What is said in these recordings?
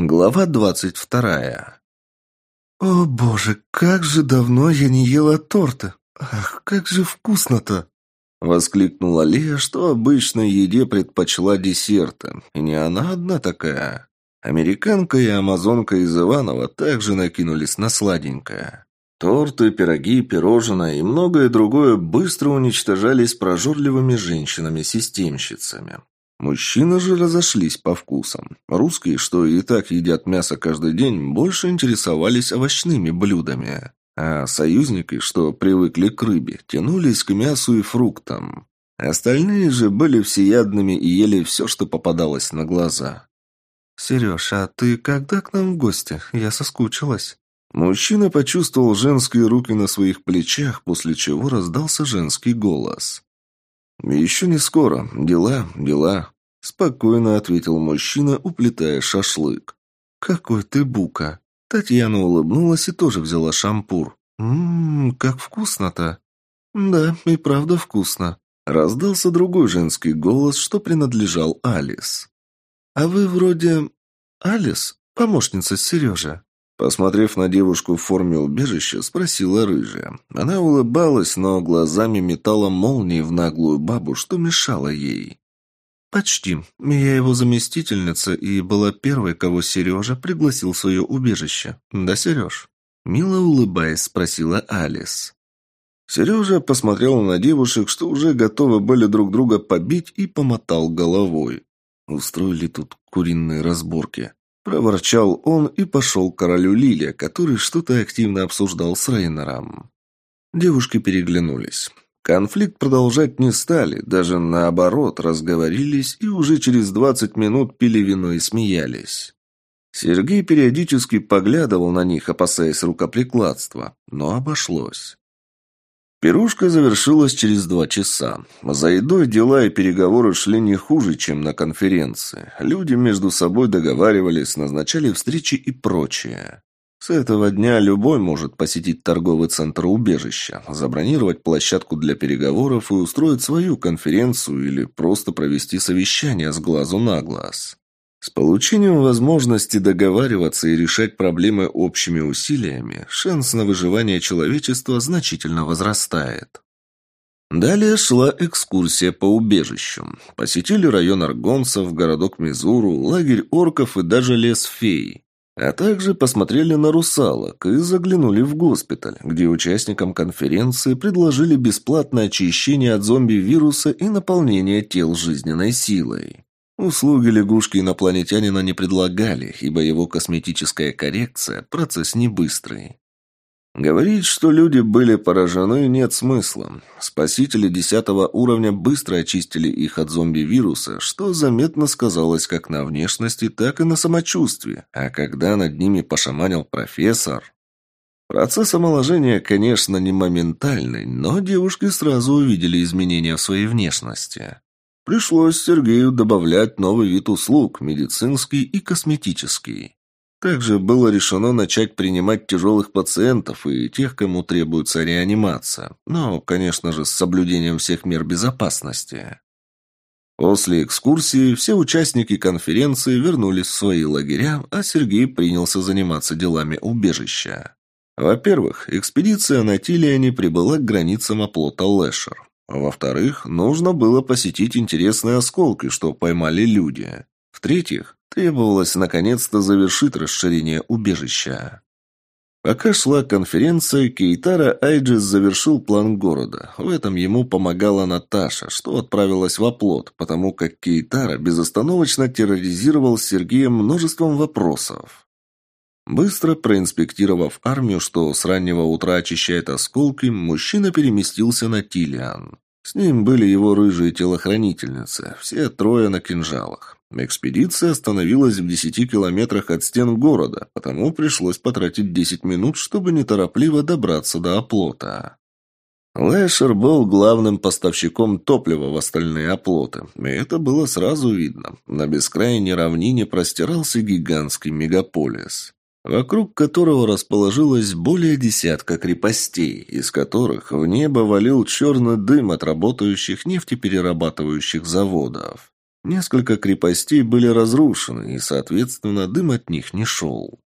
Глава двадцать вторая. «О боже, как же давно я не ела торта! Ах, как же вкусно-то!» Воскликнула Лея, что обычной еде предпочла десерты. И не она одна такая. Американка и амазонка из Иванова также накинулись на сладенькое. Торты, пироги, пирожное и многое другое быстро уничтожались прожорливыми женщинами-системщицами. Мужчины же разошлись по вкусам. Русские, что и так едят мясо каждый день, больше интересовались овощными блюдами. А союзники, что привыкли к рыбе, тянулись к мясу и фруктам. Остальные же были всеядными и ели все, что попадалось на глаза. «Сереж, а ты когда к нам в гости? Я соскучилась». Мужчина почувствовал женские руки на своих плечах, после чего раздался женский голос. «Еще не скоро. Дела, дела», — спокойно ответил мужчина, уплетая шашлык. «Какой ты бука!» Татьяна улыбнулась и тоже взяла шампур. «Ммм, как вкусно-то!» «Да, и правда вкусно», — раздался другой женский голос, что принадлежал Алис. «А вы вроде... Алис? Помощница Сережи?» Посмотрев на девушку в форме убежища, спросила рыжая. Она улыбалась, но глазами метала молнии в наглую бабу, что мешало ей. «Почти. Я его заместительница и была первой, кого Сережа пригласил в свое убежище. Да, Сереж?» Мило улыбаясь, спросила Алис. Сережа посмотрел на девушек, что уже готовы были друг друга побить, и помотал головой. Устроили тут куриные разборки. Проворчал он и пошел к королю Лилия, который что-то активно обсуждал с Рейнером. Девушки переглянулись. Конфликт продолжать не стали, даже наоборот, разговорились и уже через двадцать минут пили вино и смеялись. Сергей периодически поглядывал на них, опасаясь рукоприкладства, но обошлось. Пирушка завершилась через два часа. За едой дела и переговоры шли не хуже, чем на конференции. Люди между собой договаривались, назначали встречи и прочее. С этого дня любой может посетить торговый центр убежища, забронировать площадку для переговоров и устроить свою конференцию или просто провести совещание с глазу на глаз. С получением возможности договариваться и решать проблемы общими усилиями, шанс на выживание человечества значительно возрастает. Далее шла экскурсия по убежищу. Посетили район аргонцев, городок Мизуру, лагерь орков и даже лес фей. А также посмотрели на русалок и заглянули в госпиталь, где участникам конференции предложили бесплатное очищение от зомби-вируса и наполнение тел жизненной силой. Услуги лягушки инопланетянина не предлагали, ибо его косметическая коррекция – процесс не быстрый. Говорить, что люди были поражены, нет смысла. Спасители десятого уровня быстро очистили их от зомби-вируса, что заметно сказалось как на внешности, так и на самочувствии. А когда над ними пошаманил профессор... Процесс омоложения, конечно, не моментальный, но девушки сразу увидели изменения в своей внешности. Пришлось Сергею добавлять новый вид услуг – медицинский и косметический. Также было решено начать принимать тяжелых пациентов и тех, кому требуется реанимация, но, конечно же, с соблюдением всех мер безопасности. После экскурсии все участники конференции вернулись в свои лагеря, а Сергей принялся заниматься делами убежища. Во-первых, экспедиция на Тилиане прибыла к границам оплота Лэшер. Во-вторых, нужно было посетить интересные осколки, что поймали люди. В-третьих, требовалось наконец-то завершить расширение убежища. Пока шла конференция, Кейтара Айджис завершил план города. В этом ему помогала Наташа, что отправилась в оплот, потому как Кейтара безостановочно терроризировал Сергея множеством вопросов. Быстро проинспектировав армию, что с раннего утра очищает осколки, мужчина переместился на Тилиан. С ним были его рыжие телохранительницы, все трое на кинжалах. Экспедиция остановилась в десяти километрах от стен города, потому пришлось потратить десять минут, чтобы неторопливо добраться до оплота. Лэшер был главным поставщиком топлива в остальные оплоты, и это было сразу видно. На бескрайней равнине простирался гигантский мегаполис вокруг которого расположилось более десятка крепостей, из которых в небо валил черный дым от работающих нефтеперерабатывающих заводов. Несколько крепостей были разрушены, и, соответственно, дым от них не шел.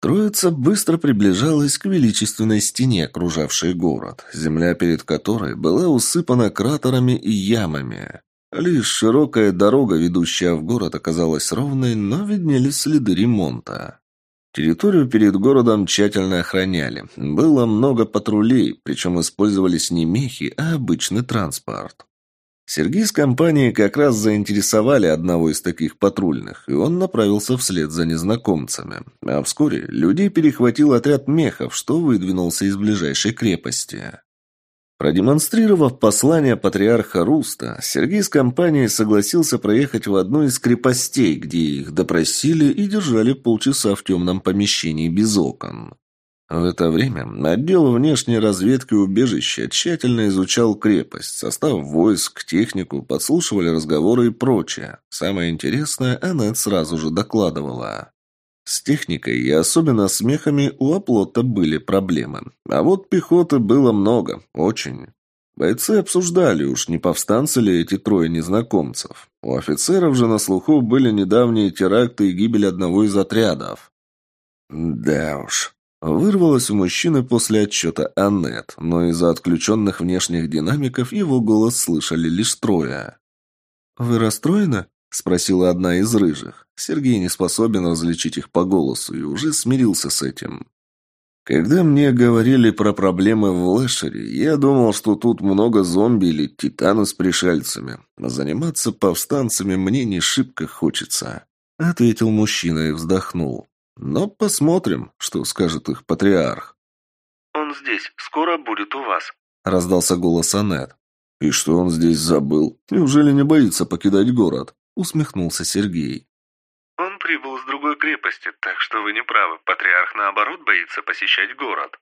Троица быстро приближалась к величественной стене, окружавшей город, земля перед которой была усыпана кратерами и ямами. Лишь широкая дорога, ведущая в город, оказалась ровной, но виднелись следы ремонта. Территорию перед городом тщательно охраняли. Было много патрулей, причем использовались не мехи, а обычный транспорт. Сергей с компанией как раз заинтересовали одного из таких патрульных, и он направился вслед за незнакомцами. А вскоре людей перехватил отряд мехов, что выдвинулся из ближайшей крепости. Продемонстрировав послание патриарха Руста, Сергей с компанией согласился проехать в одну из крепостей, где их допросили и держали полчаса в темном помещении без окон. В это время отдел внешней разведки убежища тщательно изучал крепость, состав войск, технику, подслушивали разговоры и прочее. Самое интересное Аннет сразу же докладывала. С техникой и особенно с мехами у оплота были проблемы. А вот пехоты было много, очень. Бойцы обсуждали, уж не повстанцы ли эти трое незнакомцев. У офицеров же на слуху были недавние теракты и гибель одного из отрядов. Да уж, Вырвалось у мужчины после отчета Аннет, но из-за отключенных внешних динамиков его голос слышали лишь трое. «Вы расстроены?» – спросила одна из рыжих. Сергей не способен различить их по голосу и уже смирился с этим. Когда мне говорили про проблемы в Лэшере, я думал, что тут много зомби или титаны с пришельцами. А заниматься повстанцами мне не шибко хочется», — ответил мужчина и вздохнул. Но посмотрим, что скажет их патриарх. «Он здесь. Скоро будет у вас», — раздался голос Аннет. «И что он здесь забыл? Неужели не боится покидать город?» — усмехнулся Сергей. «Он прибыл с другой крепости, так что вы не правы. Патриарх, наоборот, боится посещать город».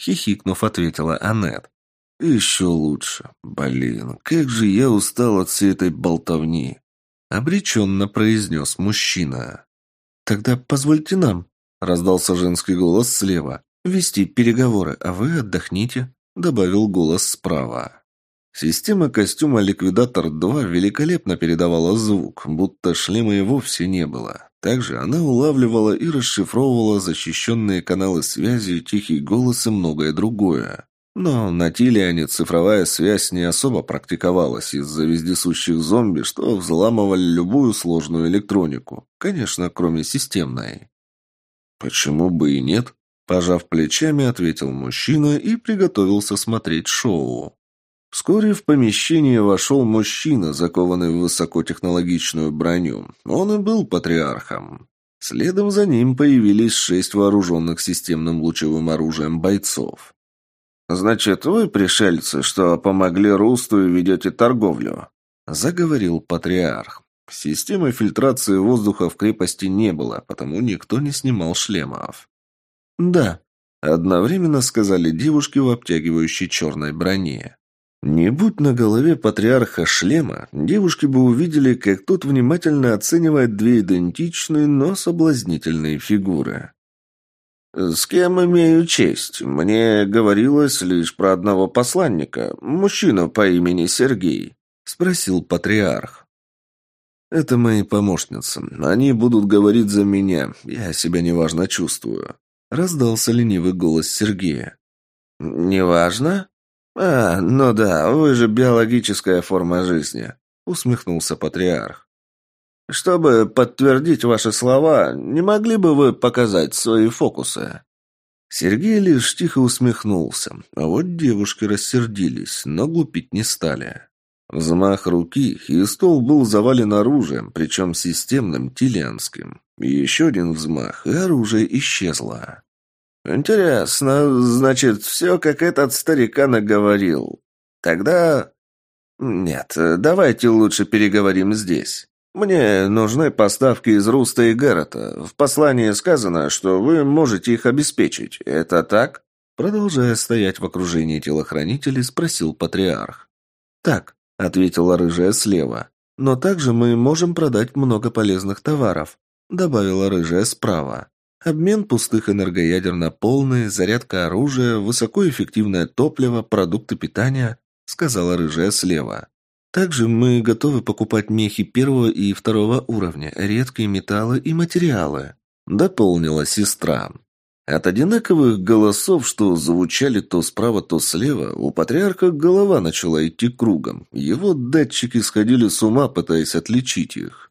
Хихикнув, ответила Аннет. «Еще лучше. Блин, как же я устал от всей этой болтовни!» Обреченно произнес мужчина. «Тогда позвольте нам», — раздался женский голос слева, «вести переговоры, а вы отдохните», — добавил голос справа. Система костюма «Ликвидатор-2» великолепно передавала звук, будто шлема и вовсе не было. Также она улавливала и расшифровывала защищенные каналы связи, тихий голос и многое другое. Но на Тилиане цифровая связь не особо практиковалась из-за вездесущих зомби, что взламывали любую сложную электронику. Конечно, кроме системной. «Почему бы и нет?» Пожав плечами, ответил мужчина и приготовился смотреть шоу. Вскоре в помещение вошел мужчина, закованный в высокотехнологичную броню. Он и был патриархом. Следом за ним появились шесть вооруженных системным лучевым оружием бойцов. «Значит, вы, пришельцы, что помогли Русту и ведете торговлю?» Заговорил патриарх. Системы фильтрации воздуха в крепости не было, потому никто не снимал шлемов. «Да», — одновременно сказали девушки в обтягивающей черной броне. Не будь на голове патриарха шлема, девушки бы увидели, как тот внимательно оценивает две идентичные, но соблазнительные фигуры. «С кем имею честь? Мне говорилось лишь про одного посланника, мужчину по имени Сергей», — спросил патриарх. «Это мои помощницы. Они будут говорить за меня. Я себя неважно чувствую», — раздался ленивый голос Сергея. «Неважно? А, ну да, вы же биологическая форма жизни», — усмехнулся патриарх. Чтобы подтвердить ваши слова, не могли бы вы показать свои фокусы?» Сергей лишь тихо усмехнулся, а вот девушки рассердились, но глупить не стали. Взмах руки, и стол был завален оружием, причем системным, тилианским. еще один взмах, и оружие исчезло. «Интересно, значит, все, как этот старикан наговорил. Тогда...» «Нет, давайте лучше переговорим здесь». «Мне нужны поставки из Руста и Гэррота. В послании сказано, что вы можете их обеспечить. Это так?» Продолжая стоять в окружении телохранителей, спросил патриарх. «Так», — ответила рыжая слева. «Но также мы можем продать много полезных товаров», — добавила рыжая справа. Обмен пустых энергоядер на полные, зарядка оружия, высокоэффективное топливо, продукты питания, сказала рыжая слева. Также мы готовы покупать мехи первого и второго уровня, редкие металлы и материалы», — дополнила сестра. От одинаковых голосов, что звучали то справа, то слева, у патриарха голова начала идти кругом. Его датчики сходили с ума, пытаясь отличить их.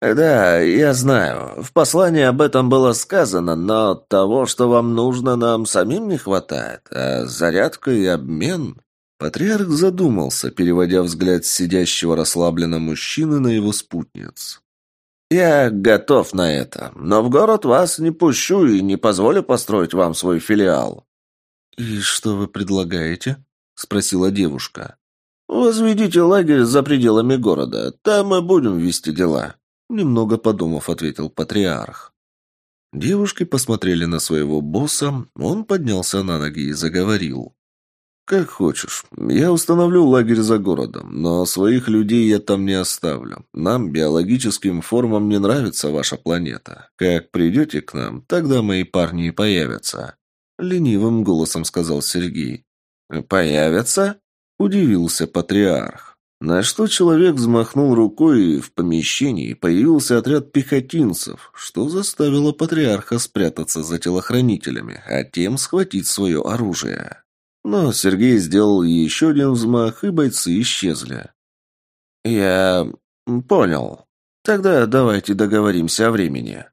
«Да, я знаю. В послании об этом было сказано, но того, что вам нужно, нам самим не хватает. А зарядка и обмен...» Патриарх задумался, переводя взгляд сидящего расслабленно мужчины на его спутниц. «Я готов на это, но в город вас не пущу и не позволю построить вам свой филиал». «И что вы предлагаете?» — спросила девушка. «Возведите лагерь за пределами города, там мы будем вести дела», — немного подумав, ответил патриарх. Девушки посмотрели на своего босса, он поднялся на ноги и заговорил. «Как хочешь. Я установлю лагерь за городом, но своих людей я там не оставлю. Нам, биологическим формам, не нравится ваша планета. Как придете к нам, тогда мои парни и появятся». Ленивым голосом сказал Сергей. «Появятся?» – удивился патриарх. На что человек взмахнул рукой, и в помещении появился отряд пехотинцев, что заставило патриарха спрятаться за телохранителями, а тем схватить свое оружие. Но Сергей сделал еще один взмах, и бойцы исчезли. «Я... понял. Тогда давайте договоримся о времени».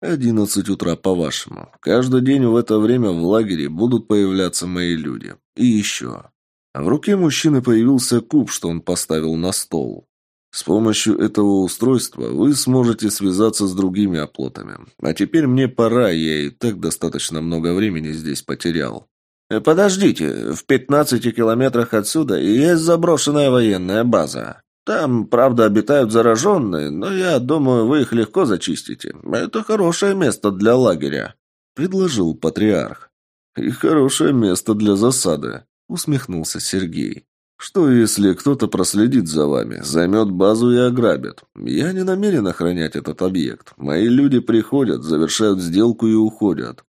«Одиннадцать утра, по-вашему. Каждый день в это время в лагере будут появляться мои люди. И еще». В руке мужчины появился куб, что он поставил на стол. С помощью этого устройства вы сможете связаться с другими оплотами. А теперь мне пора, я и так достаточно много времени здесь потерял. Э, «Подождите, в пятнадцати километрах отсюда есть заброшенная военная база. Там, правда, обитают зараженные, но я думаю, вы их легко зачистите. Это хорошее место для лагеря», — предложил патриарх. «И хорошее место для засады», — усмехнулся Сергей. «Что, если кто-то проследит за вами, займет базу и ограбит? Я не намерен охранять этот объект. Мои люди приходят, завершают сделку и уходят».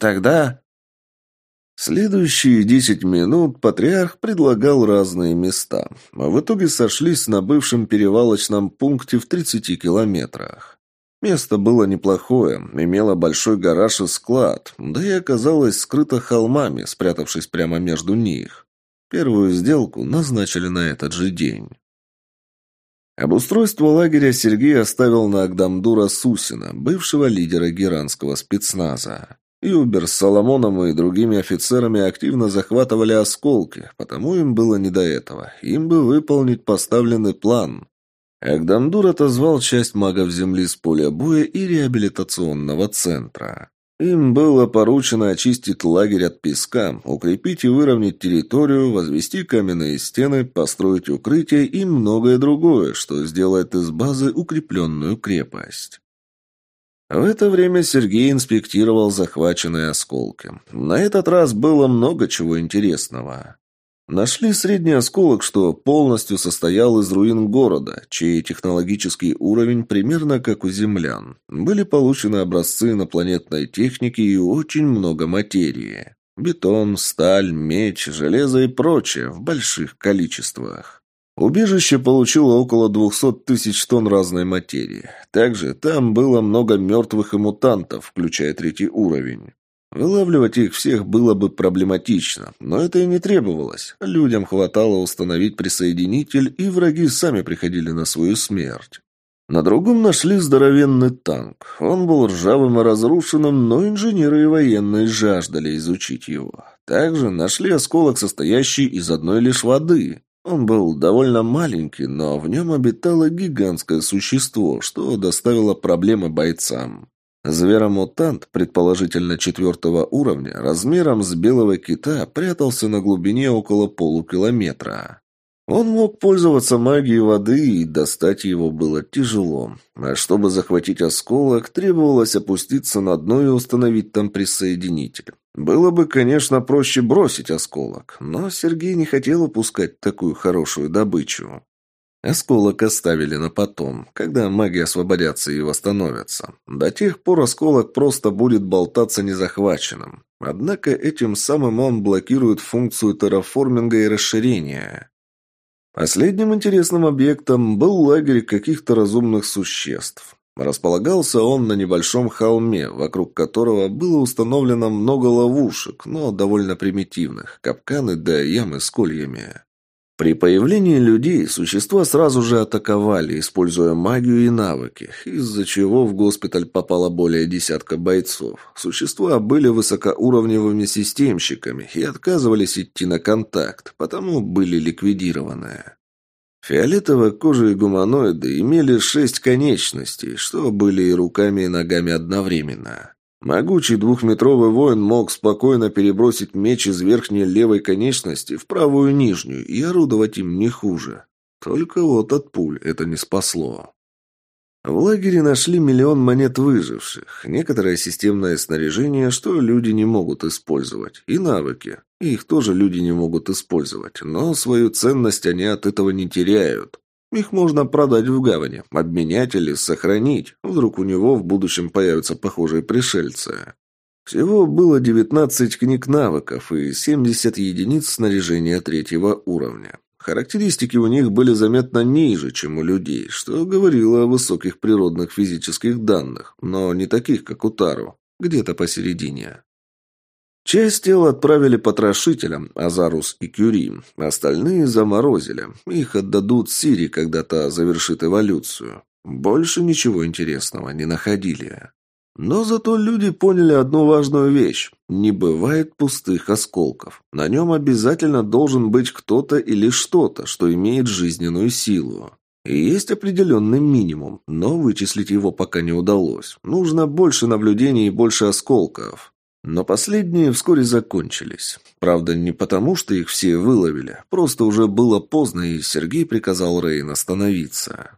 «Тогда Следующие десять минут патриарх предлагал разные места, а в итоге сошлись на бывшем перевалочном пункте в 30 километрах. Место было неплохое, имело большой гараж и склад, да и оказалось скрыто холмами, спрятавшись прямо между них. Первую сделку назначили на этот же день. Обустройство лагеря Сергей оставил на Агдамдура Сусина, бывшего лидера геранского спецназа. Юбер с Соломоном и другими офицерами активно захватывали осколки, потому им было не до этого. Им бы выполнить поставленный план. Агдамдур отозвал часть магов земли с поля боя и реабилитационного центра. Им было поручено очистить лагерь от песка, укрепить и выровнять территорию, возвести каменные стены, построить укрытие и многое другое, что сделает из базы укрепленную крепость. В это время Сергей инспектировал захваченные осколки. На этот раз было много чего интересного. Нашли средний осколок, что полностью состоял из руин города, чей технологический уровень примерно как у землян. Были получены образцы инопланетной техники и очень много материи. Бетон, сталь, меч, железо и прочее в больших количествах. Убежище получило около двухсот тысяч тонн разной материи. Также там было много мертвых и мутантов, включая третий уровень. Вылавливать их всех было бы проблематично, но это и не требовалось. Людям хватало установить присоединитель, и враги сами приходили на свою смерть. На другом нашли здоровенный танк. Он был ржавым и разрушенным, но инженеры и военные жаждали изучить его. Также нашли осколок, состоящий из одной лишь воды. Он был довольно маленький, но в нем обитало гигантское существо, что доставило проблемы бойцам. Зверомутант, предположительно четвертого уровня, размером с белого кита, прятался на глубине около полукилометра. Он мог пользоваться магией воды, и достать его было тяжело. А чтобы захватить осколок, требовалось опуститься на дно и установить там присоединитель. Было бы, конечно, проще бросить осколок, но Сергей не хотел упускать такую хорошую добычу. Осколок оставили на потом, когда маги освободятся и восстановятся. До тех пор осколок просто будет болтаться незахваченным. Однако этим самым он блокирует функцию терраформинга и расширения. Последним интересным объектом был лагерь каких-то разумных существ. Располагался он на небольшом холме, вокруг которого было установлено много ловушек, но довольно примитивных, капканы да ямы с кольями. При появлении людей существа сразу же атаковали, используя магию и навыки, из-за чего в госпиталь попало более десятка бойцов. Существа были высокоуровневыми системщиками и отказывались идти на контакт, потому были ликвидированы. Фиолетово-кожие гуманоиды имели шесть конечностей, что были и руками, и ногами одновременно. Могучий двухметровый воин мог спокойно перебросить меч из верхней левой конечности в правую нижнюю и орудовать им не хуже. Только вот от пуль это не спасло. В лагере нашли миллион монет выживших, некоторое системное снаряжение, что люди не могут использовать, и навыки. Их тоже люди не могут использовать, но свою ценность они от этого не теряют. Их можно продать в гавани, обменять или сохранить. Вдруг у него в будущем появятся похожие пришельцы. Всего было 19 книг навыков и 70 единиц снаряжения третьего уровня. Характеристики у них были заметно ниже, чем у людей, что говорило о высоких природных физических данных, но не таких, как у Тару, где-то посередине. Часть тел отправили потрошителям, Азарус и Кюри, остальные заморозили. Их отдадут Сири, когда та завершит эволюцию. Больше ничего интересного не находили. Но зато люди поняли одну важную вещь. Не бывает пустых осколков. На нем обязательно должен быть кто-то или что-то, что имеет жизненную силу. И есть определенный минимум, но вычислить его пока не удалось. Нужно больше наблюдений и больше осколков. Но последние вскоре закончились. Правда, не потому, что их все выловили. Просто уже было поздно, и Сергей приказал Рейн остановиться.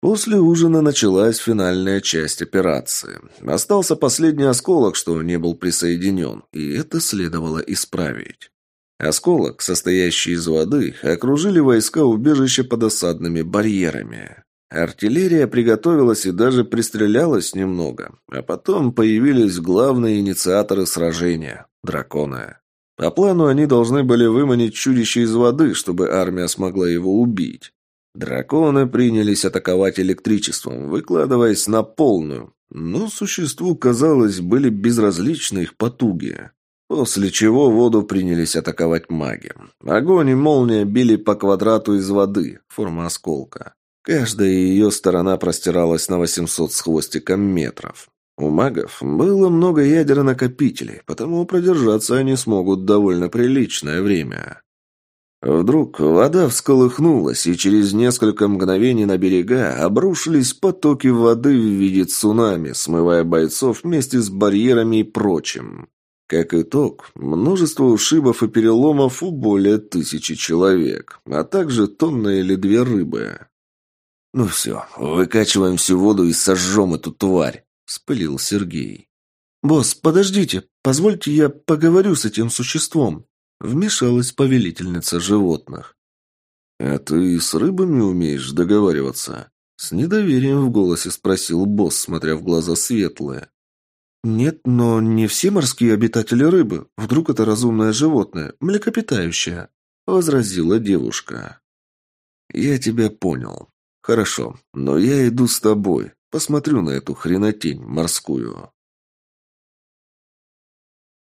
После ужина началась финальная часть операции. Остался последний осколок, что не был присоединен, и это следовало исправить. Осколок, состоящий из воды, окружили войска убежища под осадными барьерами. Артиллерия приготовилась и даже пристрелялась немного, а потом появились главные инициаторы сражения – драконы. По плану они должны были выманить чудище из воды, чтобы армия смогла его убить. Драконы принялись атаковать электричеством, выкладываясь на полную, но существу, казалось, были безразличны их потуги. После чего воду принялись атаковать маги. Огонь и молния били по квадрату из воды, форма осколка. Каждая ее сторона простиралась на 800 с хвостиком метров. У магов было много ядернокопителей, потому продержаться они смогут довольно приличное время. Вдруг вода всколыхнулась, и через несколько мгновений на берега обрушились потоки воды в виде цунами, смывая бойцов вместе с барьерами и прочим. Как итог, множество ушибов и переломов у более тысячи человек, а также тонна или две рыбы. «Ну все, выкачиваем всю воду и сожжем эту тварь», — спылил Сергей. «Босс, подождите, позвольте я поговорю с этим существом», — вмешалась повелительница животных. «А ты с рыбами умеешь договариваться?» С недоверием в голосе спросил босс, смотря в глаза светлые. «Нет, но не все морские обитатели рыбы. Вдруг это разумное животное, млекопитающее», — возразила девушка. «Я тебя понял. «Хорошо, но я иду с тобой. Посмотрю на эту хренотень морскую».